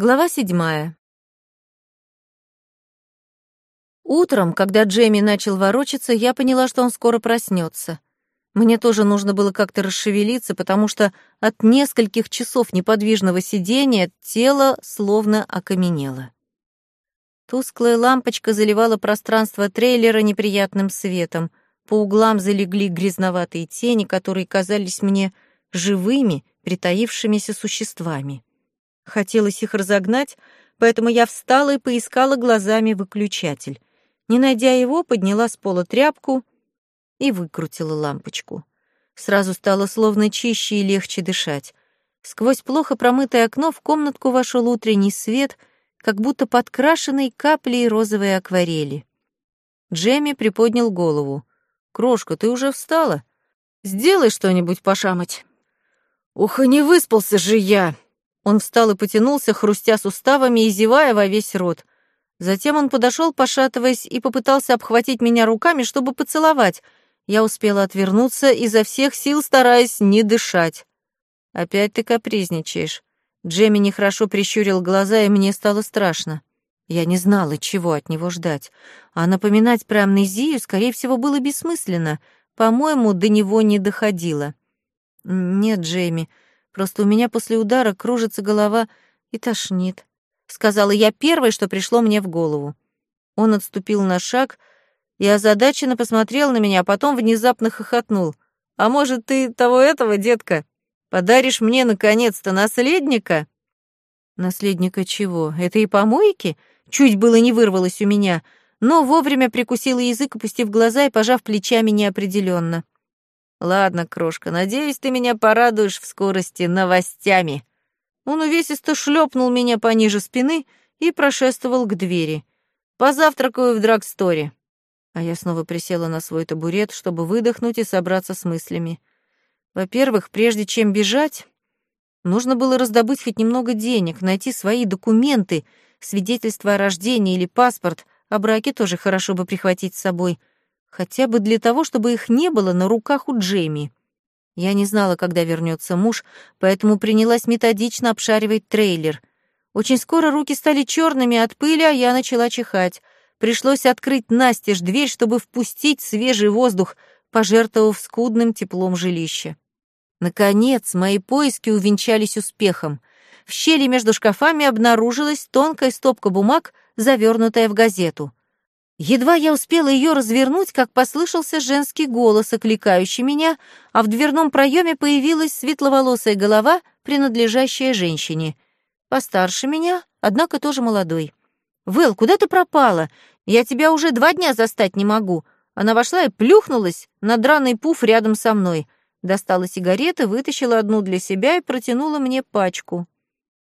Глава седьмая. Утром, когда Джейми начал ворочаться, я поняла, что он скоро проснется. Мне тоже нужно было как-то расшевелиться, потому что от нескольких часов неподвижного сидения тело словно окаменело. Тусклая лампочка заливала пространство трейлера неприятным светом. По углам залегли грязноватые тени, которые казались мне живыми, притаившимися существами. Хотелось их разогнать, поэтому я встала и поискала глазами выключатель. Не найдя его, подняла с пола тряпку и выкрутила лампочку. Сразу стало словно чище и легче дышать. Сквозь плохо промытое окно в комнатку вошел утренний свет, как будто подкрашенный каплей розовой акварели. Джемми приподнял голову. «Крошка, ты уже встала? Сделай что-нибудь пошамать». «Ух, и не выспался же я!» Он встал и потянулся, хрустя суставами и зевая во весь рот. Затем он подошел, пошатываясь, и попытался обхватить меня руками, чтобы поцеловать. Я успела отвернуться, изо всех сил стараясь не дышать. «Опять ты капризничаешь». Джемми нехорошо прищурил глаза, и мне стало страшно. Я не знала, чего от него ждать. А напоминать про амнезию, скорее всего, было бессмысленно. По-моему, до него не доходило. «Нет, Джейми, Просто у меня после удара кружится голова и тошнит. Сказала я первое, что пришло мне в голову. Он отступил на шаг и озадаченно посмотрел на меня, а потом внезапно хохотнул. «А может, ты того этого, детка? Подаришь мне, наконец-то, наследника?» «Наследника чего? Это и помойки?» Чуть было не вырвалось у меня, но вовремя прикусила язык, опустив глаза и пожав плечами неопределенно. Ладно, крошка, надеюсь, ты меня порадуешь в скорости новостями. Он увесисто шлепнул меня пониже спины и прошествовал к двери. Позавтракаю в драгсторе. А я снова присела на свой табурет, чтобы выдохнуть и собраться с мыслями. Во-первых, прежде чем бежать, нужно было раздобыть хоть немного денег, найти свои документы, свидетельство о рождении или паспорт, а браке тоже хорошо бы прихватить с собой — Хотя бы для того, чтобы их не было на руках у Джейми. Я не знала, когда вернется муж, поэтому принялась методично обшаривать трейлер. Очень скоро руки стали черными от пыли, а я начала чихать. Пришлось открыть настежь дверь, чтобы впустить свежий воздух, пожертвовав скудным теплом жилища. Наконец, мои поиски увенчались успехом. В щели между шкафами обнаружилась тонкая стопка бумаг, завернутая в газету. Едва я успела ее развернуть, как послышался женский голос, окликающий меня, а в дверном проеме появилась светловолосая голова, принадлежащая женщине. Постарше меня, однако тоже молодой. «Вэл, куда ты пропала? Я тебя уже два дня застать не могу». Она вошла и плюхнулась на драный пуф рядом со мной. Достала сигареты, вытащила одну для себя и протянула мне пачку.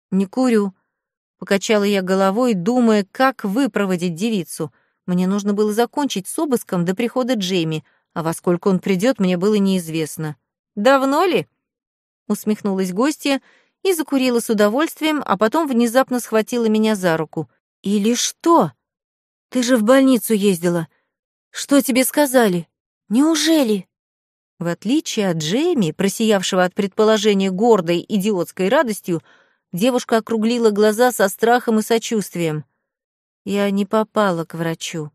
«Не курю», — покачала я головой, думая, как выпроводить девицу — мне нужно было закончить с обыском до прихода Джейми, а во сколько он придет, мне было неизвестно. «Давно ли?» Усмехнулась гостья и закурила с удовольствием, а потом внезапно схватила меня за руку. «Или что? Ты же в больницу ездила. Что тебе сказали? Неужели?» В отличие от Джейми, просиявшего от предположения гордой идиотской радостью, девушка округлила глаза со страхом и сочувствием. Я не попала к врачу.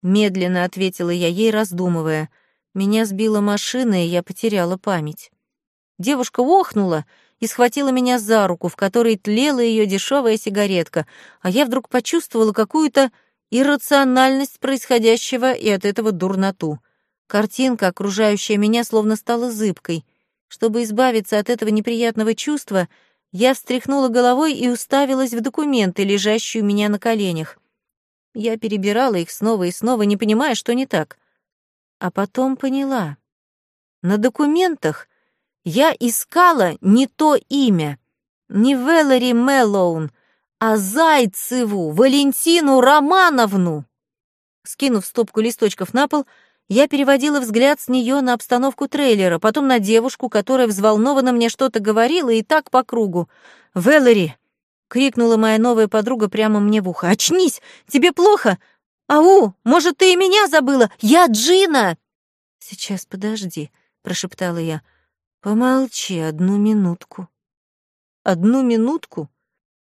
Медленно ответила я ей, раздумывая. Меня сбила машина, и я потеряла память. Девушка охнула и схватила меня за руку, в которой тлела ее дешевая сигаретка, а я вдруг почувствовала какую-то иррациональность происходящего и от этого дурноту. Картинка, окружающая меня, словно стала зыбкой. Чтобы избавиться от этого неприятного чувства, я встряхнула головой и уставилась в документы, лежащие у меня на коленях. Я перебирала их снова и снова, не понимая, что не так. А потом поняла. На документах я искала не то имя, не Веллари Мэллоун, а Зайцеву Валентину Романовну. Скинув стопку листочков на пол, я переводила взгляд с нее на обстановку трейлера, потом на девушку, которая взволнованно мне что-то говорила, и так по кругу. «Вэллори!» — крикнула моя новая подруга прямо мне в ухо. «Очнись! Тебе плохо? Ау! Может, ты и меня забыла? Я Джина!» «Сейчас, подожди», — прошептала я. «Помолчи одну минутку». «Одну минутку?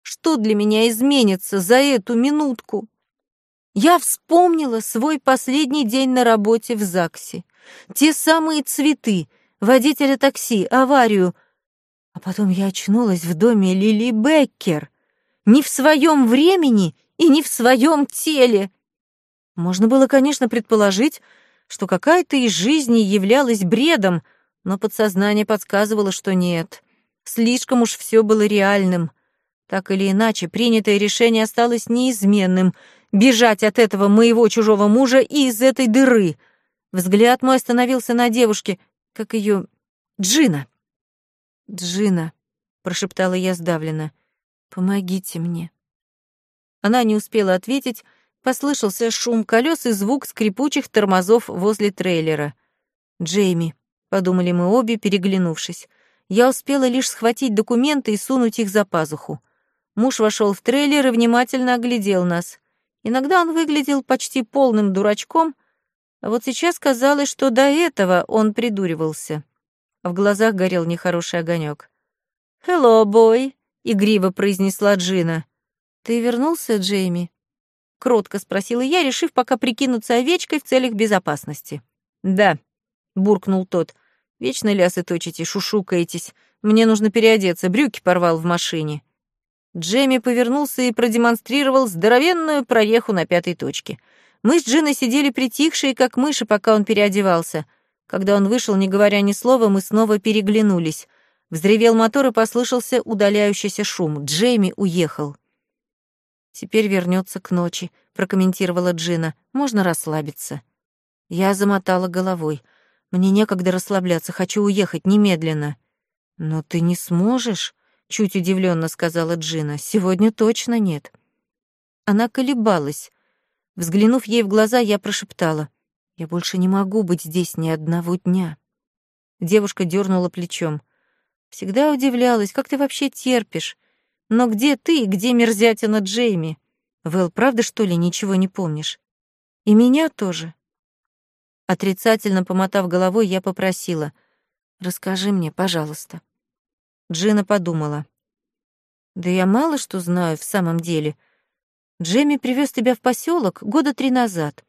что для меня изменится за эту минутку? Я вспомнила свой последний день на работе в ЗАГСе. Те самые цветы, водителя такси, аварию. А потом я очнулась в доме Лили Беккер. Не в своем времени и не в своем теле. Можно было, конечно, предположить, что какая-то из жизней являлась бредом, но подсознание подсказывало, что нет. Слишком уж все было реальным. Так или иначе, принятое решение осталось неизменным — бежать от этого моего чужого мужа и из этой дыры. Взгляд мой остановился на девушке, как ее Джина. «Джина», — прошептала я сдавленно, — «помогите мне». Она не успела ответить, послышался шум колес и звук скрипучих тормозов возле трейлера. «Джейми», — подумали мы обе, переглянувшись. Я успела лишь схватить документы и сунуть их за пазуху. Муж вошел в трейлер и внимательно оглядел нас. Иногда он выглядел почти полным дурачком, а вот сейчас казалось, что до этого он придуривался. В глазах горел нехороший огонек. «Hello, бой», — игриво произнесла Джина. «Ты вернулся, Джейми?» — кротко спросила я, решив пока прикинуться овечкой в целях безопасности. «Да», — буркнул тот. «Вечно лясы точите, шушукаетесь. Мне нужно переодеться, брюки порвал в машине». Джейми повернулся и продемонстрировал здоровенную проеху на пятой точке. Мы с Джиной сидели притихшие, как мыши, пока он переодевался. Когда он вышел, не говоря ни слова, мы снова переглянулись. Взревел мотор и послышался удаляющийся шум. Джейми уехал. «Теперь вернется к ночи», — прокомментировала Джина. «Можно расслабиться». Я замотала головой. «Мне некогда расслабляться, хочу уехать немедленно». «Но ты не сможешь», — чуть удивленно сказала Джина. «Сегодня точно нет». Она колебалась. Взглянув ей в глаза, я прошептала. «Я больше не могу быть здесь ни одного дня». Девушка дернула плечом. «Всегда удивлялась, как ты вообще терпишь? Но где ты где мерзятина Джейми? Вэл, правда, что ли, ничего не помнишь? И меня тоже. Отрицательно помотав головой, я попросила. «Расскажи мне, пожалуйста». Джина подумала. «Да я мало что знаю в самом деле. Джейми привез тебя в поселок года три назад.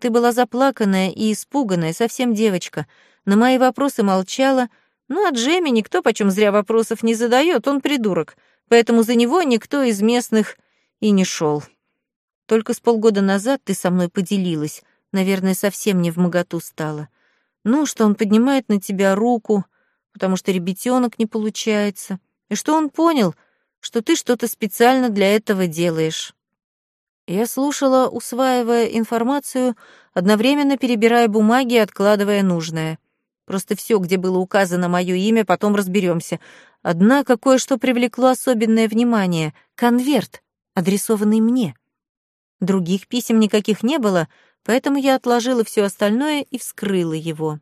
Ты была заплаканная и испуганная, совсем девочка. На мои вопросы молчала. Ну, а Джейми никто почем зря вопросов не задает, он придурок поэтому за него никто из местных и не шел. Только с полгода назад ты со мной поделилась, наверное, совсем не в моготу стала. Ну, что он поднимает на тебя руку, потому что ребятенок не получается, и что он понял, что ты что-то специально для этого делаешь. Я слушала, усваивая информацию, одновременно перебирая бумаги и откладывая нужное. Просто все, где было указано мое имя, потом разберемся. Однако кое-что привлекло особенное внимание — конверт, адресованный мне. Других писем никаких не было, поэтому я отложила все остальное и вскрыла его.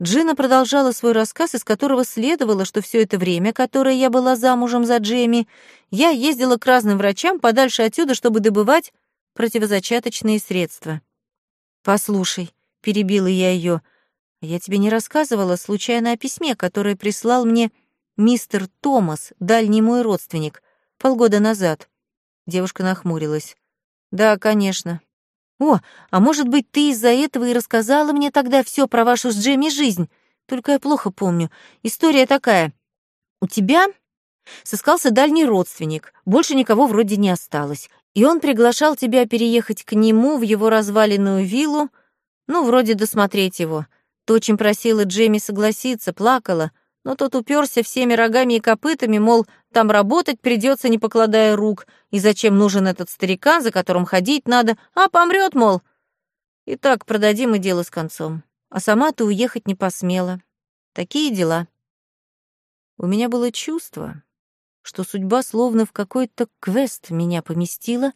Джина продолжала свой рассказ, из которого следовало, что все это время, которое я была замужем за Джейми, я ездила к разным врачам подальше отсюда, чтобы добывать противозачаточные средства. «Послушай», — перебила я ее, — «я тебе не рассказывала случайно о письме, которое прислал мне мистер Томас, дальний мой родственник, полгода назад. Девушка нахмурилась. Да, конечно. О, а может быть, ты из-за этого и рассказала мне тогда все про вашу с Джемми жизнь? Только я плохо помню. История такая. У тебя сыскался дальний родственник, больше никого вроде не осталось, и он приглашал тебя переехать к нему в его разваленную виллу, ну, вроде досмотреть его. Ты очень просила Джемми согласиться, плакала, но тот уперся всеми рогами и копытами, мол, там работать придется, не покладая рук, и зачем нужен этот старикан, за которым ходить надо, а помрет, мол. И так продадим и дело с концом. А сама ты уехать не посмела. Такие дела. У меня было чувство, что судьба словно в какой-то квест меня поместила,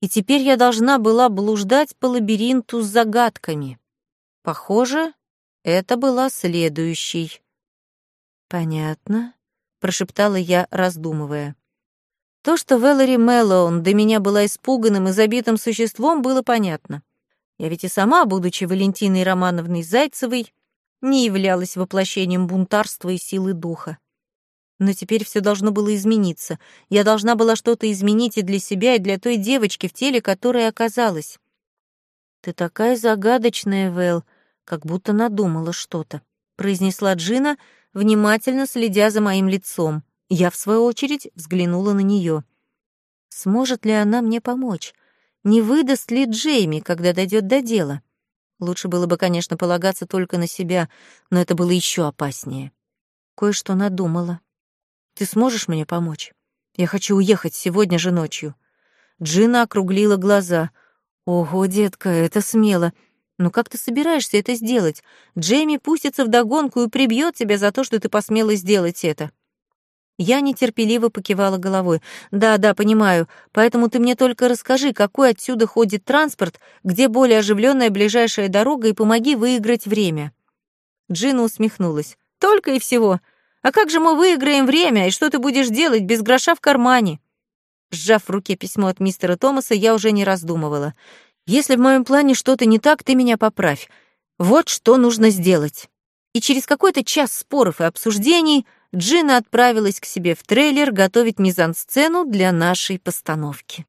и теперь я должна была блуждать по лабиринту с загадками. Похоже, это была следующей. «Понятно», — прошептала я, раздумывая. То, что Вэлори Мэллоун до меня была испуганным и забитым существом, было понятно. Я ведь и сама, будучи Валентиной Романовной Зайцевой, не являлась воплощением бунтарства и силы духа. Но теперь все должно было измениться. Я должна была что-то изменить и для себя, и для той девочки в теле, которая оказалась. «Ты такая загадочная, Вэл, как будто надумала что-то», — произнесла Джина, внимательно следя за моим лицом. Я, в свою очередь, взглянула на нее. Сможет ли она мне помочь? Не выдаст ли Джейми, когда дойдет до дела? Лучше было бы, конечно, полагаться только на себя, но это было еще опаснее. Кое-что надумала. Ты сможешь мне помочь? Я хочу уехать сегодня же ночью. Джина округлила глаза. Ого, детка, это смело. Но как ты собираешься это сделать? Джейми пустится в догонку и прибьет тебя за то, что ты посмела сделать это. Я нетерпеливо покивала головой. «Да, да, понимаю. Поэтому ты мне только расскажи, какой отсюда ходит транспорт, где более оживленная ближайшая дорога, и помоги выиграть время». Джина усмехнулась. «Только и всего. А как же мы выиграем время, и что ты будешь делать без гроша в кармане?» Сжав в руке письмо от мистера Томаса, я уже не раздумывала. «Если в моем плане что-то не так, ты меня поправь. Вот что нужно сделать». И через какой-то час споров и обсуждений Джина отправилась к себе в трейлер готовить мизансцену для нашей постановки.